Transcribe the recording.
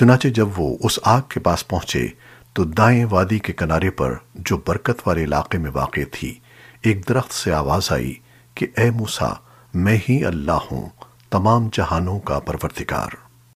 چنانچہ جب وہ اس آگ کے پاس پہنچے تو دائیں وادی کے کنارے پر جو برکت والے علاقے میں واقع تھی، ایک درخت سے آواز آئی کہ اے موسیٰ، میں ہی اللہ ہوں، تمام جہانوں کا پروردگار۔